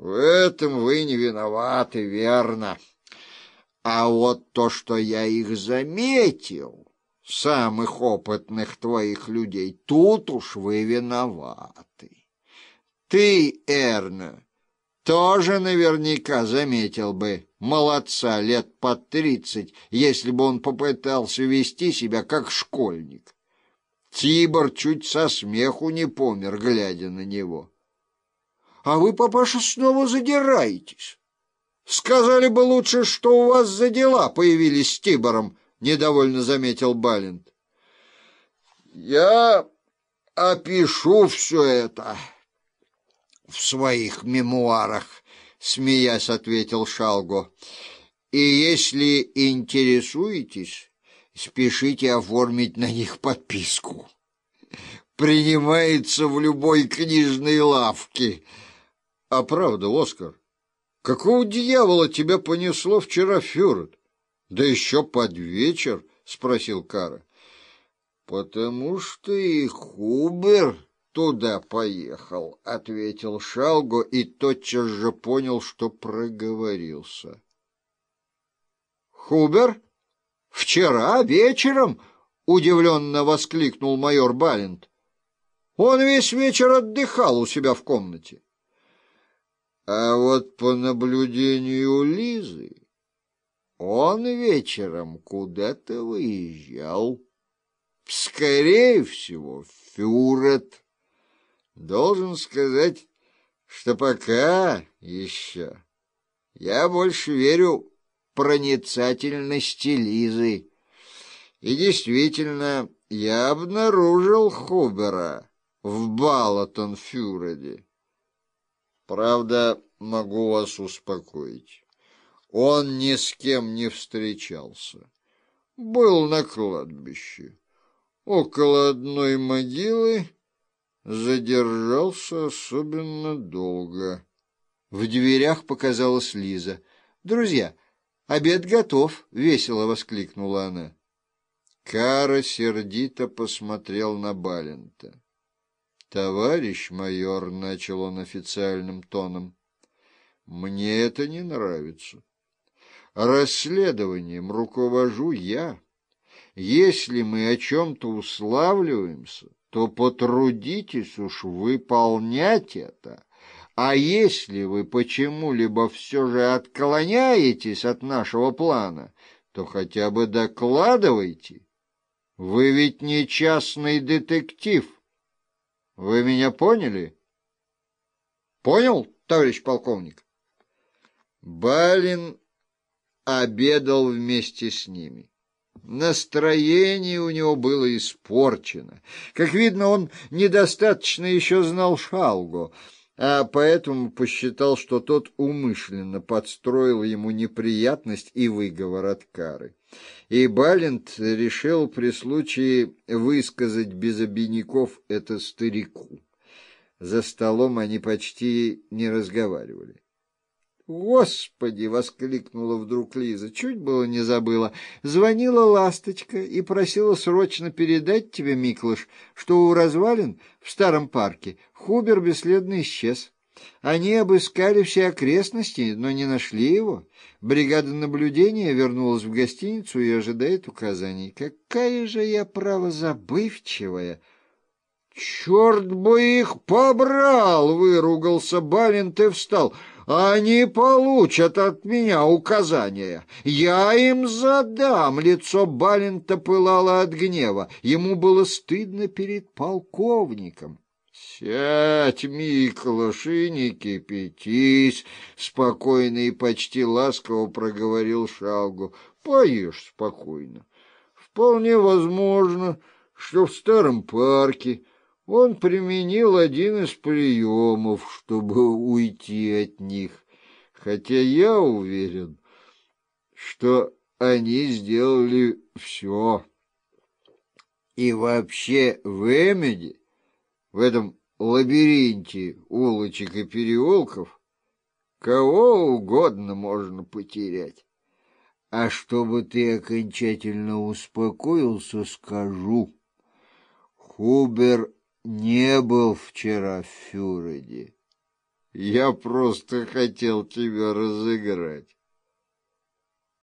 В этом вы не виноваты, верно. А вот то, что я их заметил, самых опытных твоих людей, тут уж вы виноваты. Ты, Эрна, тоже наверняка заметил бы молодца лет под тридцать, если бы он попытался вести себя как школьник. Тибор чуть со смеху не помер, глядя на него. — А вы, папаша, снова задираетесь. Сказали бы лучше, что у вас за дела появились с Тибором, — недовольно заметил Балент. — Я опишу все это в своих мемуарах, — смеясь ответил Шалго. — И если интересуетесь, спешите оформить на них подписку. Принимается в любой книжной лавке. А правда, Оскар, какого дьявола тебя понесло вчера в Да еще под вечер, — спросил Кара. — Потому что и Хубер туда поехал, — ответил Шалго и тотчас же понял, что проговорился. — Хубер? Вчера вечером? — удивленно воскликнул майор Балент. — Он весь вечер отдыхал у себя в комнате. А вот по наблюдению Лизы он вечером куда-то выезжал. Скорее всего, Фюрет. Должен сказать, что пока еще я больше верю проницательности Лизы. И действительно, я обнаружил Хубера в Балатон-Фюреде. Правда, могу вас успокоить. Он ни с кем не встречался. Был на кладбище. Около одной могилы задержался особенно долго. В дверях показалась Лиза. «Друзья, обед готов!» — весело воскликнула она. Кара сердито посмотрел на Балента. «Товарищ майор», — начал он официальным тоном, — «мне это не нравится. Расследованием руковожу я. Если мы о чем-то уславливаемся, то потрудитесь уж выполнять это. А если вы почему-либо все же отклоняетесь от нашего плана, то хотя бы докладывайте. Вы ведь не частный детектив». Вы меня поняли? Понял, товарищ полковник? Балин обедал вместе с ними. Настроение у него было испорчено. Как видно, он недостаточно еще знал Шалго, а поэтому посчитал, что тот умышленно подстроил ему неприятность и выговор от кары и Балент решил при случае высказать без обиняков это старику. За столом они почти не разговаривали. «Господи!» — воскликнула вдруг Лиза. Чуть было не забыла. Звонила ласточка и просила срочно передать тебе, Миклыш, что у развалин в старом парке Хубер бесследно исчез. Они обыскали все окрестности, но не нашли его. Бригада наблюдения вернулась в гостиницу и ожидает указаний. Какая же я, право, забывчивая! «Черт бы их побрал!» — выругался Балент и встал. «Они получат от меня указания. Я им задам!» Лицо Балента пылало от гнева. Ему было стыдно перед полковником. «Сядь, Миклаш, и не кипятись!» — спокойно и почти ласково проговорил Шалгу. «Поешь спокойно. Вполне возможно, что в старом парке он применил один из приемов, чтобы уйти от них, хотя я уверен, что они сделали все. И вообще в Эмеде, в этом лабиринте улочек и переулков кого угодно можно потерять. А чтобы ты окончательно успокоился, скажу. Хубер не был вчера в Фюреде. Я просто хотел тебя разыграть.